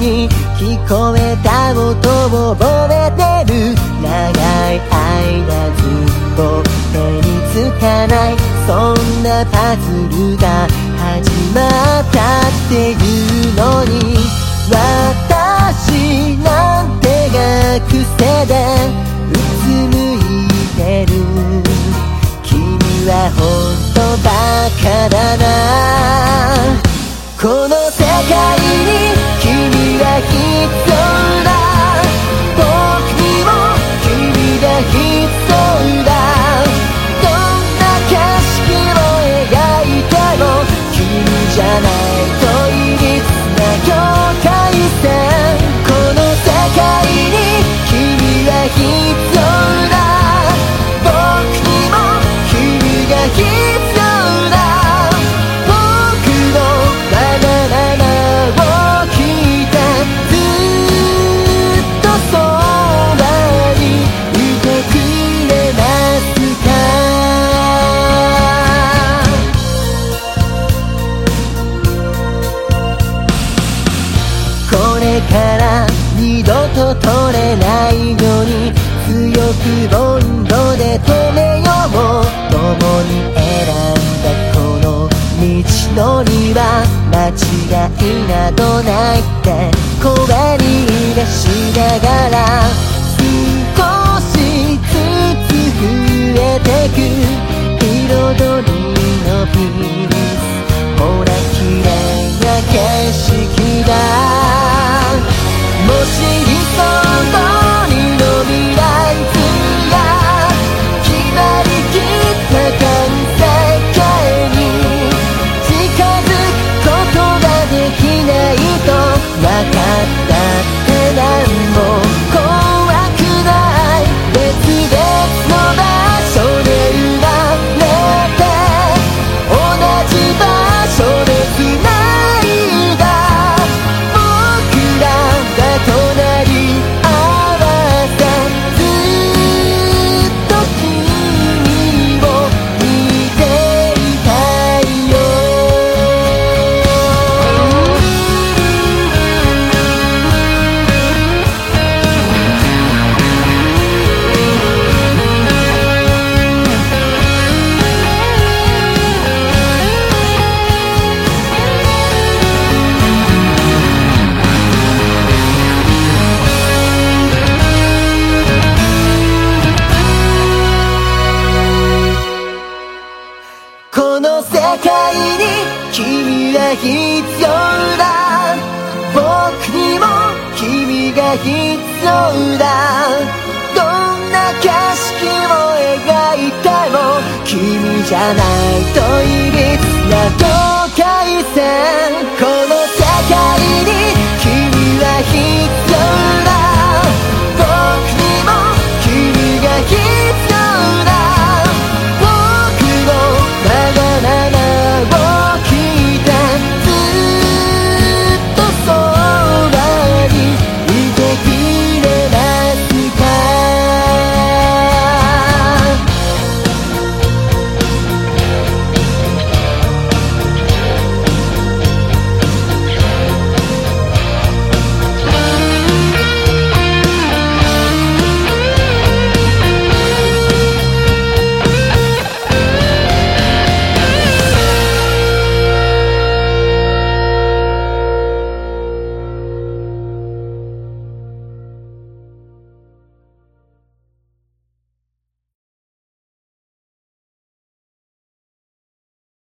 に聞こえた音を覚えてる長い間ずっと手につかないそんなパズルが始まったっていうのに私なんてが癖でうつむいてる君はほんとバカだな。君から二度と取れないように強くボンドで止めよう共に選んだこの道のりは間違いなどないって声に出しながら少しずつ増えてく彩りのピーこの世界に君は必要だ。僕にも君が必要だ。どんな景色を描いても君じゃないといびつな